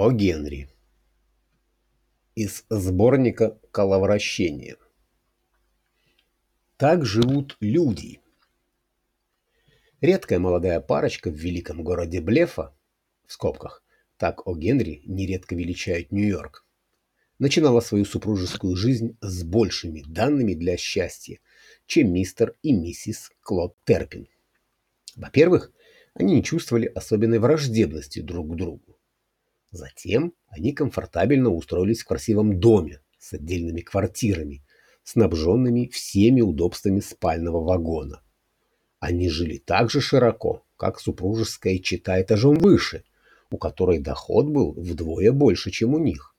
О Генри. Из сборника «Коловращение». Так живут люди. Редкая молодая парочка в великом городе Блефа, в скобках, так о Генри нередко величают Нью-Йорк, начинала свою супружескую жизнь с большими данными для счастья, чем мистер и миссис Клод Терпин. Во-первых, они не чувствовали особенной враждебности друг к другу. Затем они комфортабельно устроились в красивом доме с отдельными квартирами, снабженными всеми удобствами спального вагона. Они жили так же широко, как супружеская чита этажом выше, у которой доход был вдвое больше, чем у них.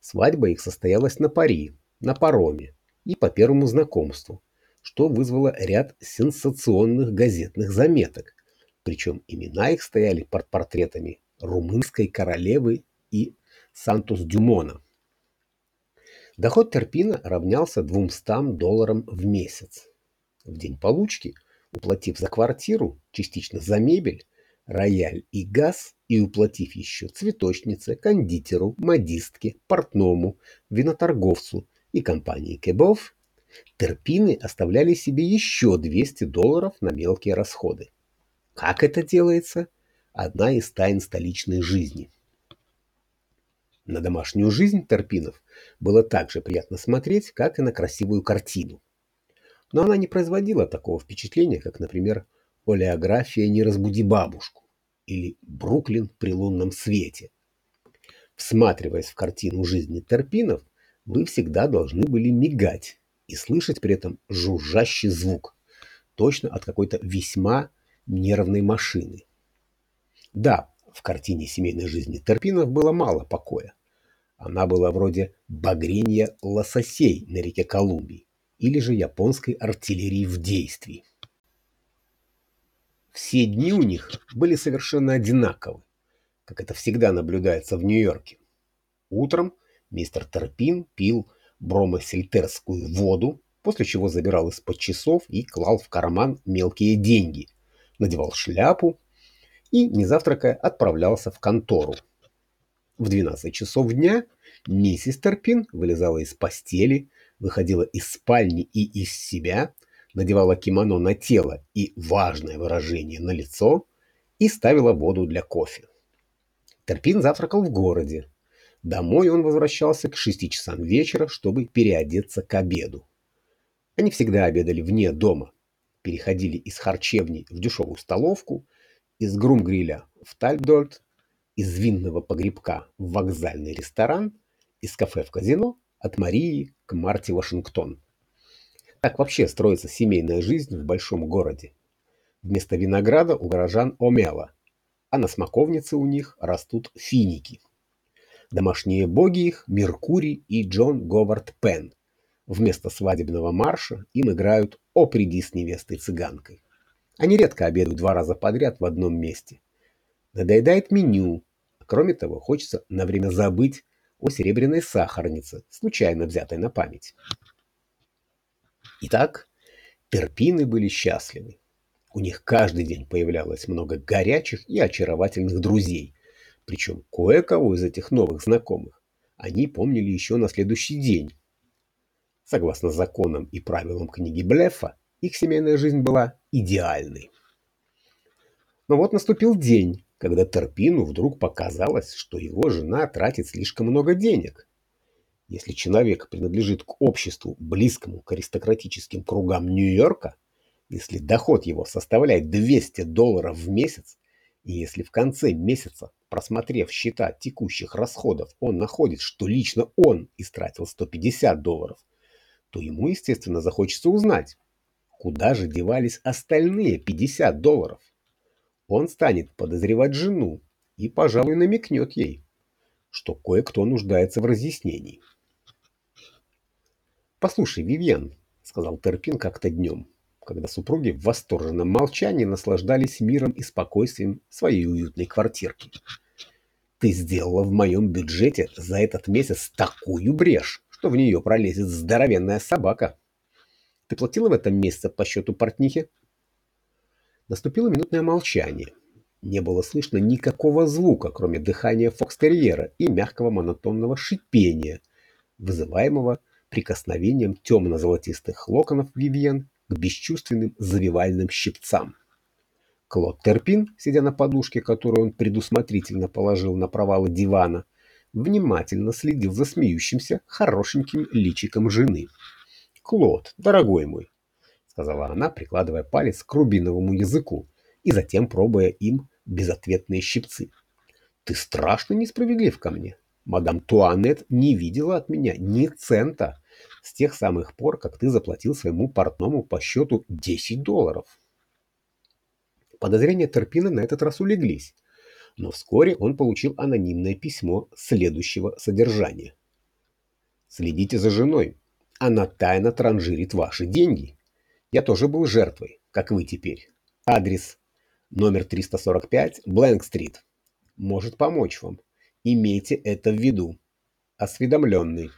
Свадьба их состоялась на пари, на пароме и по первому знакомству, что вызвало ряд сенсационных газетных заметок, причем имена их стояли под портретами румынской королевы и Сантус-Дюмона. Доход Терпина равнялся 200 долларам в месяц. В день получки, уплатив за квартиру, частично за мебель, рояль и газ и уплатив еще цветочнице, кондитеру, модистке, портному, виноторговцу и компании Кебов, Терпины оставляли себе еще 200 долларов на мелкие расходы. Как это делается? Одна из тайн столичной жизни. На домашнюю жизнь Терпинов было так же приятно смотреть, как и на красивую картину. Но она не производила такого впечатления, как, например, олеография «Не разбуди бабушку» или «Бруклин при лунном свете». Всматриваясь в картину жизни Терпинов, вы всегда должны были мигать и слышать при этом жужжащий звук, точно от какой-то весьма нервной машины. Да, в картине семейной жизни Терпинов было мало покоя. Она была вроде багренья лососей на реке Колумбии или же японской артиллерии в действии. Все дни у них были совершенно одинаковы, как это всегда наблюдается в Нью-Йорке. Утром мистер Терпин пил бромосельтерскую воду, после чего забирал из-под часов и клал в карман мелкие деньги, надевал шляпу и, не завтракая, отправлялся в контору. В 12 часов дня миссис Терпин вылезала из постели, выходила из спальни и из себя, надевала кимоно на тело и важное выражение на лицо и ставила воду для кофе. Терпин завтракал в городе. Домой он возвращался к 6 часам вечера, чтобы переодеться к обеду. Они всегда обедали вне дома, переходили из харчевни в дешевую столовку – из Грумгриля в Тальдольт, из винного погребка в вокзальный ресторан, из кафе в казино, от Марии к Марте Вашингтон. Так вообще строится семейная жизнь в большом городе. Вместо винограда у горожан омела, а на смоковнице у них растут финики. Домашние боги их – Меркурий и Джон Говард Пен. Вместо свадебного марша им играют «О, приди с невестой-цыганкой». Они редко обедают два раза подряд в одном месте. Надоедает меню. Кроме того, хочется на время забыть о серебряной сахарнице, случайно взятой на память. Итак, терпины были счастливы. У них каждый день появлялось много горячих и очаровательных друзей. Причем кое-кого из этих новых знакомых они помнили еще на следующий день. Согласно законам и правилам книги Блефа, их семейная жизнь была идеальной. Но вот наступил день, когда Терпину вдруг показалось, что его жена тратит слишком много денег. Если человек принадлежит к обществу, близкому к аристократическим кругам Нью-Йорка, если доход его составляет 200 долларов в месяц, и если в конце месяца, просмотрев счета текущих расходов, он находит, что лично он истратил 150 долларов, то ему, естественно, захочется узнать, Куда же девались остальные 50 долларов? Он станет подозревать жену и, пожалуй, намекнет ей, что кое-кто нуждается в разъяснении. «Послушай, Вивьен», — сказал Терпин как-то днем, когда супруги в восторженном молчании наслаждались миром и спокойствием своей уютной квартирки. «Ты сделала в моем бюджете за этот месяц такую брешь, что в нее пролезет здоровенная собака». Ты платила в этом месяце по счету портнихи?» Наступило минутное молчание. не было слышно никакого звука, кроме дыхания фокстерьера и мягкого монотонного шипения, вызываемого прикосновением темно-золотистых локонов Вивьен к бесчувственным завивальным щипцам. Клод Терпин, сидя на подушке, которую он предусмотрительно положил на провалы дивана, внимательно следил за смеющимся, хорошеньким личиком жены. «Клод, дорогой мой», — сказала она, прикладывая палец к рубиновому языку и затем пробуя им безответные щипцы. «Ты страшно несправедлив ко мне. Мадам Туанет не видела от меня ни цента с тех самых пор, как ты заплатил своему портному по счету 10 долларов». Подозрения Терпина на этот раз улеглись, но вскоре он получил анонимное письмо следующего содержания. «Следите за женой. Она тайно транжирит ваши деньги. Я тоже был жертвой, как вы теперь. Адрес номер 345 Блэнк-стрит. Может помочь вам. Имейте это в виду. Осведомленный».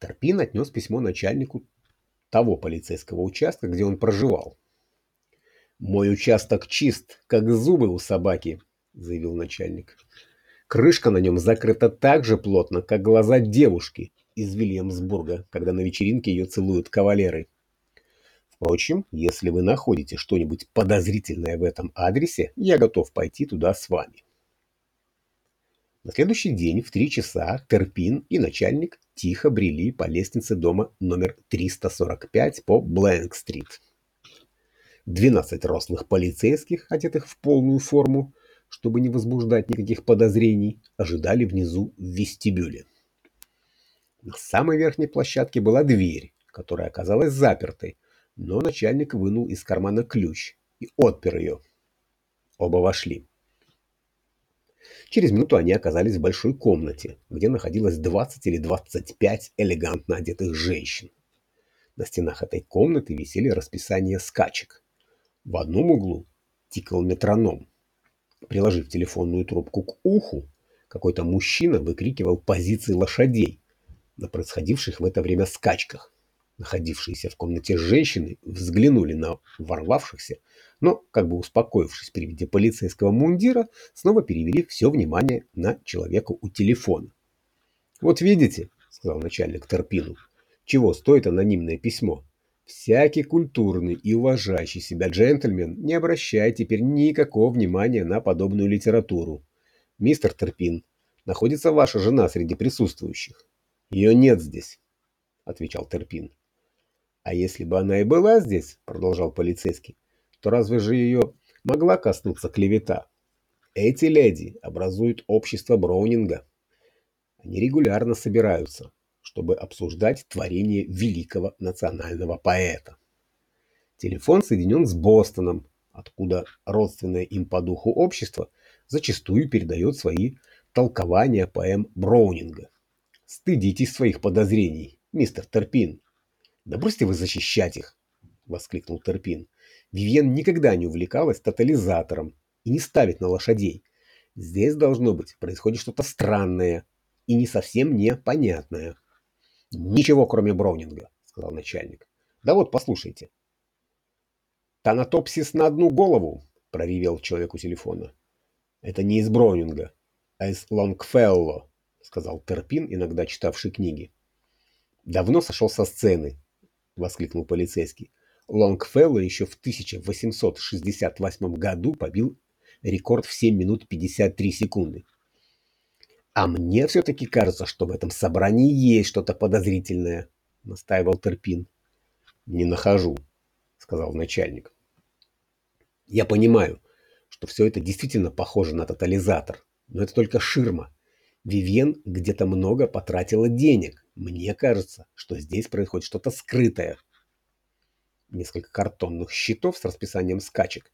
Торпин отнес письмо начальнику того полицейского участка, где он проживал. «Мой участок чист, как зубы у собаки», — заявил начальник. «Крышка на нем закрыта так же плотно, как глаза девушки из Вильямсбурга, когда на вечеринке ее целуют кавалеры. Впрочем, если вы находите что-нибудь подозрительное в этом адресе, я готов пойти туда с вами». На следующий день в три часа Терпин и начальник тихо брели по лестнице дома номер 345 по Блэнк-стрит. 12 рослых полицейских, одетых в полную форму, чтобы не возбуждать никаких подозрений, ожидали внизу в вестибюле. На самой верхней площадке была дверь, которая оказалась запертой, но начальник вынул из кармана ключ и отпер ее. Оба вошли. Через минуту они оказались в большой комнате, где находилось 20 или 25 элегантно одетых женщин. На стенах этой комнаты висели расписания скачек, в одном углу тикал метроном. Приложив телефонную трубку к уху, какой-то мужчина выкрикивал позиции лошадей на происходивших в это время скачках. Находившиеся в комнате женщины взглянули на ворвавшихся, но, как бы успокоившись при виде полицейского мундира, снова перевели все внимание на человека у телефона. «Вот видите», — сказал начальник Торпину, — «чего стоит анонимное письмо. Всякий культурный и уважающий себя джентльмен не обращает теперь никакого внимания на подобную литературу. Мистер Терпин, находится ваша жена среди присутствующих. Ее нет здесь, отвечал Терпин. А если бы она и была здесь, продолжал полицейский, то разве же ее могла коснуться клевета? Эти леди образуют общество Броунинга. Они регулярно собираются, чтобы обсуждать творение великого национального поэта. Телефон соединен с Бостоном, откуда родственное им по духу общество зачастую передает свои толкования поэм Броунинга. Стыдитесь своих подозрений, мистер Терпин. Да бросьте вы защищать их, воскликнул Терпин. Вивьен никогда не увлекалась тотализатором и не ставит на лошадей. Здесь, должно быть, происходит что-то странное и не совсем непонятное. Ничего, кроме Броунинга, сказал начальник. Да вот, послушайте. Танатопсис на одну голову, проревел человек у телефона. Это не из Броунинга, а из Лонгфелло, сказал Терпин, иногда читавший книги. Давно сошел со сцены, воскликнул полицейский. Лонгфелло еще в 1868 году побил рекорд в 7 минут 53 секунды. «А мне все-таки кажется, что в этом собрании есть что-то подозрительное», — настаивал Терпин. «Не нахожу», — сказал начальник. «Я понимаю, что все это действительно похоже на тотализатор, но это только ширма. Вивьен где-то много потратила денег. Мне кажется, что здесь происходит что-то скрытое». Несколько картонных щитов с расписанием скачек,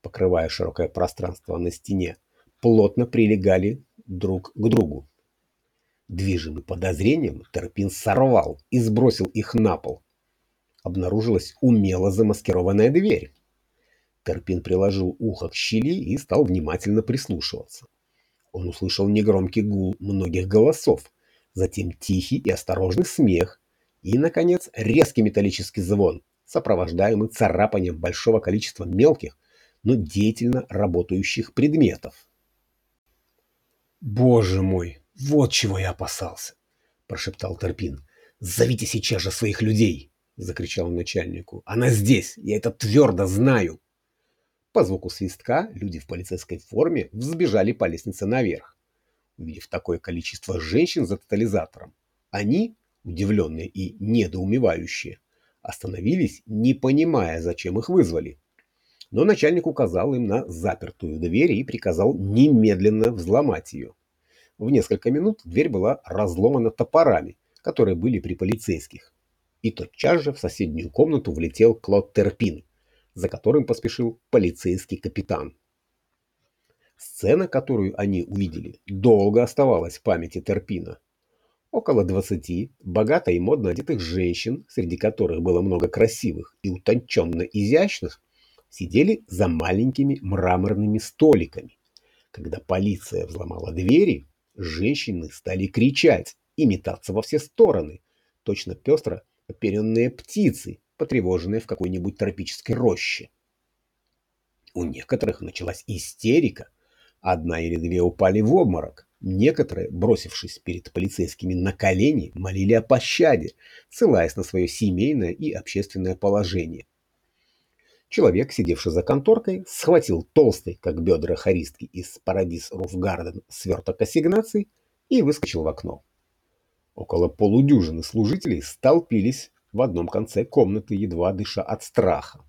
покрывая широкое пространство на стене, плотно прилегали друг к другу. Движимый подозрением, Терпин сорвал и сбросил их на пол. Обнаружилась умело замаскированная дверь. Терпин приложил ухо к щели и стал внимательно прислушиваться. Он услышал негромкий гул многих голосов, затем тихий и осторожный смех и, наконец, резкий металлический звон, сопровождаемый царапанием большого количества мелких, но деятельно работающих предметов. «Боже мой, вот чего я опасался!» – прошептал Торпин. «Зовите сейчас же своих людей!» – закричал начальнику. «Она здесь! Я это твердо знаю!» По звуку свистка люди в полицейской форме взбежали по лестнице наверх. Увидев такое количество женщин за тотализатором, они, удивленные и недоумевающие, остановились, не понимая, зачем их вызвали. Но начальник указал им на запертую дверь и приказал немедленно взломать ее. В несколько минут дверь была разломана топорами, которые были при полицейских. И тотчас же в соседнюю комнату влетел Клод Терпин, за которым поспешил полицейский капитан. Сцена, которую они увидели, долго оставалась в памяти Терпина. Около двадцати богато и модно одетых женщин, среди которых было много красивых и утонченно изящных, сидели за маленькими мраморными столиками. Когда полиция взломала двери, женщины стали кричать и метаться во все стороны, точно пестро оперенные птицы, потревоженные в какой-нибудь тропической роще. У некоторых началась истерика. Одна или две упали в обморок. Некоторые, бросившись перед полицейскими на колени, молили о пощаде, ссылаясь на свое семейное и общественное положение. Человек, сидевший за конторкой, схватил толстый, как бедра харистки из Парадис Руфгарден, сверток ассигнаций и выскочил в окно. Около полудюжины служителей столпились в одном конце комнаты, едва дыша от страха.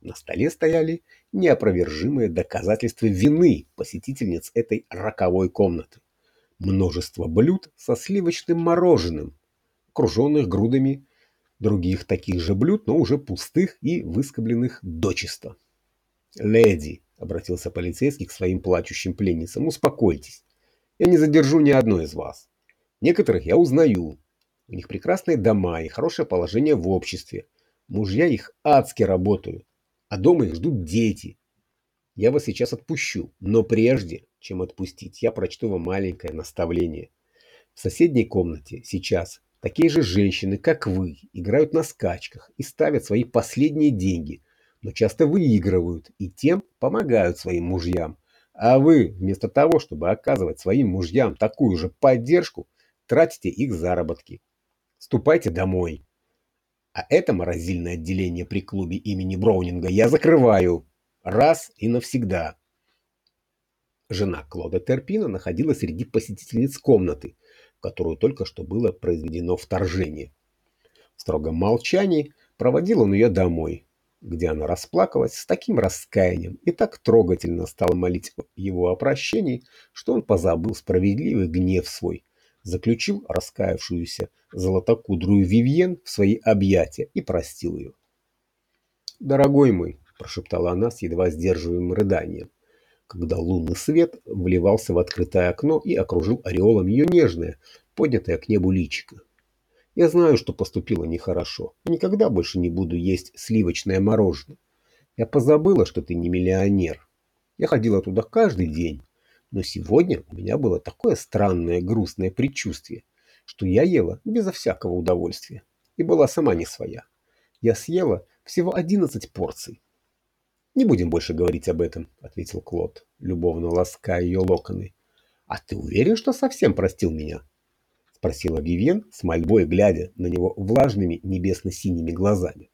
На столе стояли неопровержимые доказательства вины посетительниц этой роковой комнаты. Множество блюд со сливочным мороженым, окруженных грудами других таких же блюд, но уже пустых и выскобленных дочисто. «Леди», — обратился полицейский к своим плачущим пленницам, — «успокойтесь. Я не задержу ни одной из вас. Некоторых я узнаю. У них прекрасные дома и хорошее положение в обществе. Мужья их адски работают, а дома их ждут дети. Я вас сейчас отпущу, но прежде, чем отпустить, я прочту вам маленькое наставление. В соседней комнате сейчас Такие же женщины, как вы, играют на скачках и ставят свои последние деньги, но часто выигрывают и тем помогают своим мужьям. А вы, вместо того, чтобы оказывать своим мужьям такую же поддержку, тратите их заработки. Ступайте домой. А это морозильное отделение при клубе имени Броунинга я закрываю. Раз и навсегда. Жена Клода Терпина находилась среди посетительниц комнаты, в которую только что было произведено вторжение. В строгом молчании проводил он ее домой, где она расплакалась с таким раскаянием и так трогательно стала молить его о прощении, что он позабыл справедливый гнев свой, заключил раскаявшуюся золотокудрую Вивьен в свои объятия и простил ее. «Дорогой мой», — прошептала она с едва сдерживаемым рыданием, когда лунный свет вливался в открытое окно и окружил ореолом ее нежное, поднятое к небу личико. Я знаю, что поступила нехорошо, никогда больше не буду есть сливочное мороженое. Я позабыла, что ты не миллионер. Я ходила туда каждый день, но сегодня у меня было такое странное грустное предчувствие, что я ела безо всякого удовольствия и была сама не своя. Я съела всего 11 порций, «Не будем больше говорить об этом», — ответил Клод, любовно лаская ее локоны. «А ты уверен, что совсем простил меня?» — спросила Вивьен с мольбой, глядя на него влажными небесно-синими глазами.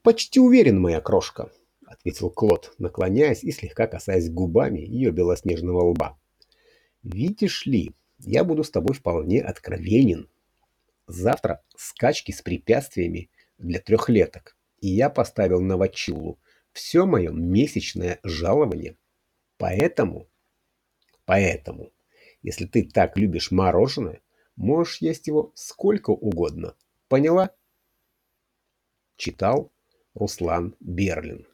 «Почти уверен, моя крошка», — ответил Клод, наклоняясь и слегка касаясь губами ее белоснежного лба. «Видишь ли, я буду с тобой вполне откровенен. Завтра скачки с препятствиями для трехлеток, и я поставил на Вачиллу все мое месячное жалование. Поэтому, поэтому, если ты так любишь мороженое, можешь есть его сколько угодно. Поняла? Читал Руслан Берлин.